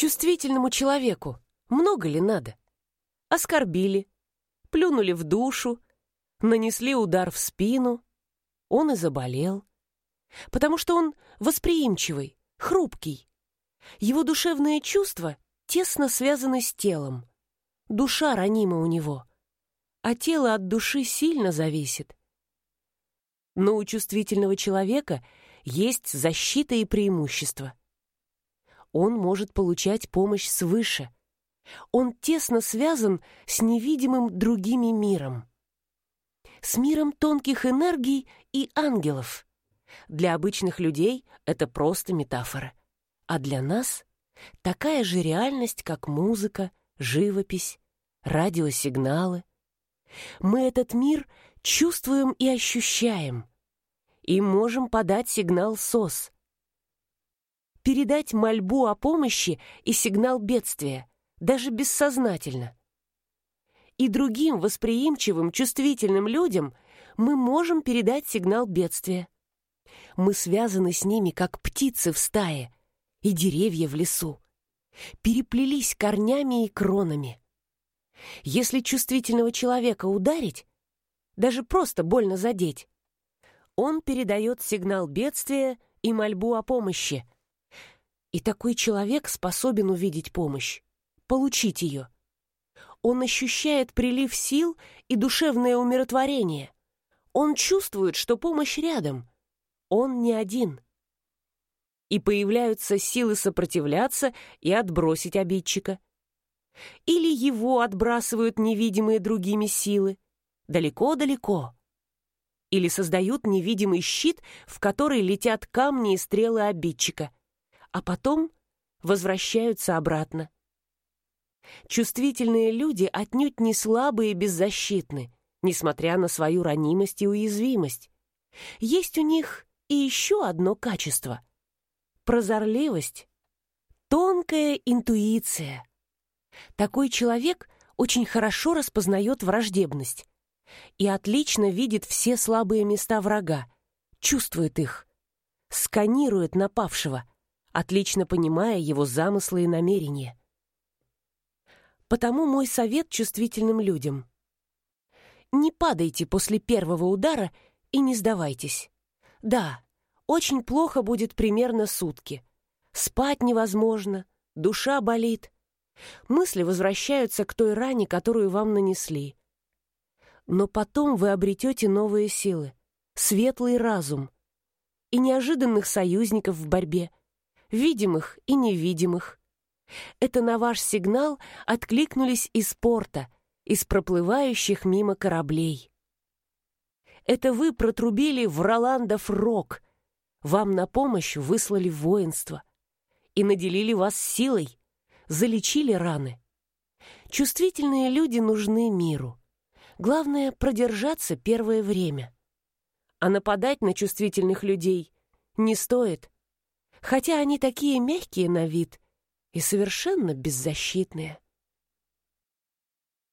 Чувствительному человеку много ли надо? Оскорбили, плюнули в душу, нанесли удар в спину. Он и заболел. Потому что он восприимчивый, хрупкий. Его душевные чувства тесно связаны с телом. Душа ранима у него, а тело от души сильно зависит. Но у чувствительного человека есть защита и преимущество. Он может получать помощь свыше. Он тесно связан с невидимым другими миром. С миром тонких энергий и ангелов. Для обычных людей это просто метафора. А для нас такая же реальность, как музыка, живопись, радиосигналы. Мы этот мир чувствуем и ощущаем. И можем подать сигнал СОС. Передать мольбу о помощи и сигнал бедствия, даже бессознательно. И другим восприимчивым, чувствительным людям мы можем передать сигнал бедствия. Мы связаны с ними, как птицы в стае и деревья в лесу. Переплелись корнями и кронами. Если чувствительного человека ударить, даже просто больно задеть, он передает сигнал бедствия и мольбу о помощи. И такой человек способен увидеть помощь, получить ее. Он ощущает прилив сил и душевное умиротворение. Он чувствует, что помощь рядом. Он не один. И появляются силы сопротивляться и отбросить обидчика. Или его отбрасывают невидимые другими силы. Далеко-далеко или создают невидимый щит, в который летят камни и стрелы обидчика, а потом возвращаются обратно. Чувствительные люди отнюдь не слабые и беззащитны, несмотря на свою ранимость и уязвимость. Есть у них и еще одно качество — прозорливость, тонкая интуиция. Такой человек очень хорошо распознает враждебность, и отлично видит все слабые места врага, чувствует их, сканирует напавшего, отлично понимая его замыслы и намерения. Потому мой совет чувствительным людям. Не падайте после первого удара и не сдавайтесь. Да, очень плохо будет примерно сутки. Спать невозможно, душа болит. Мысли возвращаются к той ране, которую вам нанесли. Но потом вы обретете новые силы, светлый разум и неожиданных союзников в борьбе, видимых и невидимых. Это на ваш сигнал откликнулись из порта, из проплывающих мимо кораблей. Это вы протрубили в Роландов рог, вам на помощь выслали воинство и наделили вас силой, залечили раны. Чувствительные люди нужны миру. Главное — продержаться первое время. А нападать на чувствительных людей не стоит, хотя они такие мягкие на вид и совершенно беззащитные.